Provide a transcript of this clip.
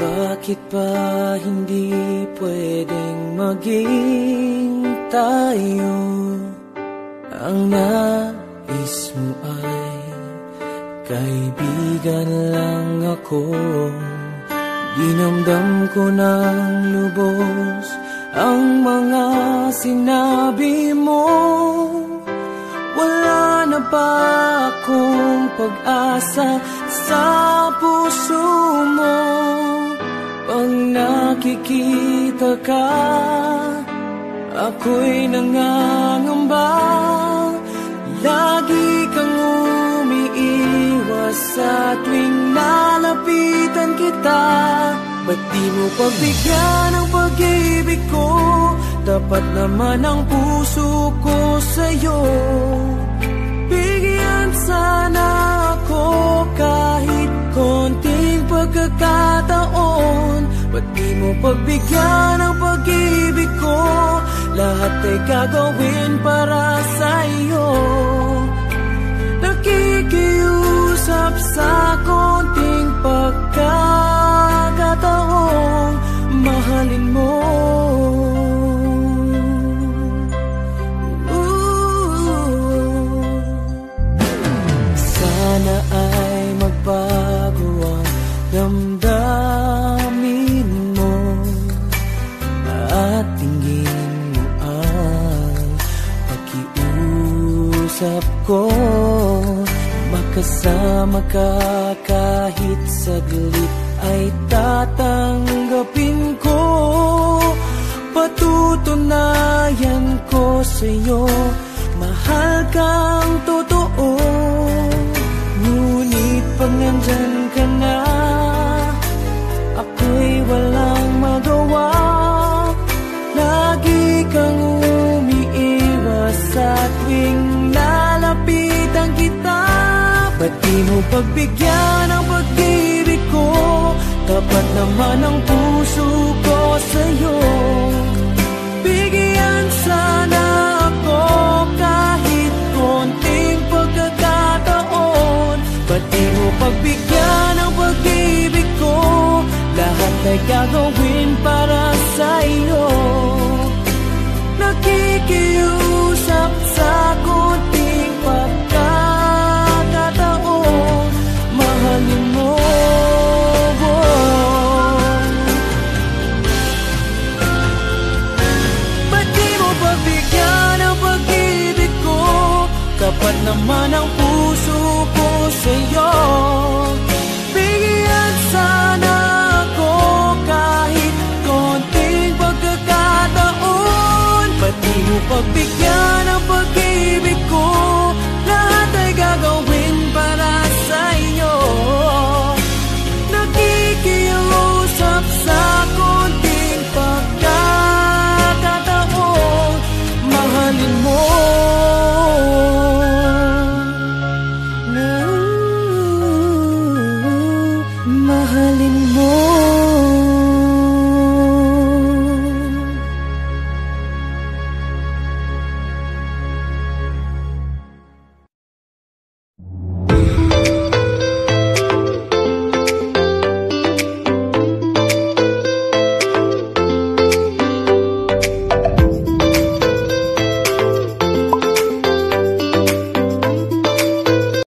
Bakit ba hindi pwedeng maging tayo? Ang nais mo ay kaibigan lang ako. Dinamdam ko ng lubos ang mga sinabi mo. Wala na ba akong pag-asa sa puso mo nakikita ka, ako'y nangangamba. Lagi kang umiiwas sa tuwing nalapitan kita. Ba't di mo pagbigyan ang pag-ibig ko? Dapat naman ang puso ko sa'yo pagbigyan ang pag-ibig ko? Lahat ay gagawin para ko Makasama ka kahit saglit ay tatanggapin ko. Patutunayan ko sa'yo Mahal kang totoo pagbigyan ang pag-ibig ko? Tapat naman ang puso ko sa'yo Bigyan sana ako kahit konting pagkakataon Ba't di mo pagbigyan ang pag-ibig ko? Lahat ay gagawin naman ang puso